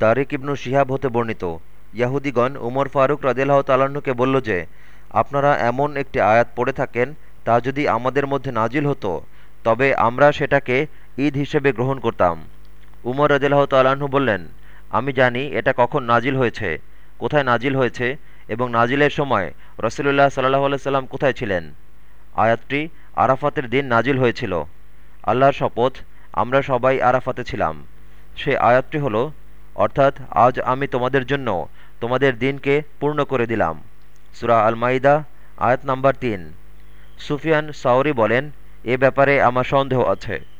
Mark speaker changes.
Speaker 1: তারিক ইবনু শিহাব হতে বর্ণিত। ইয়াহুদিগণ উমর ফারুক রদিল্লাহ তালাহকে বলল যে, আপনারা এমন একটি আয়াত পড়ে থাকেন, তা যদি আমাদের মধ্যে নাজিল হতো, তবে আমরা সেটাকে ঈদ হিসেবে গ্রহণ করতাম। উমর রদিল্লাহ তাল্লাহ্ন বললেন, আমি জানি এটা কখন নাজিল হয়েছে, কোথায় নাজিল হয়েছে এবং নাজিলের সময় রসুলুল্লাহ সাল্লাহ সাল্লাম কোথায় ছিলেন। আয়াতটি আরাফাতের দিন নাজিল হয়েছিল। আল্লাহর শপথ, আমরা সবাই আরাফাতে ছিলাম। সে আয়াতটি হলো অর্থাৎ আজ আমি তোমাদের জন্য তোমাদের দিনকে পূর্ণ করে দিলাম। সুরা আল মাইদা আয়াত নাম্বার তিন। সুফিয়ান সাউরি বলেন, এ ব্যাপারে আমার সন্দেহ আছে।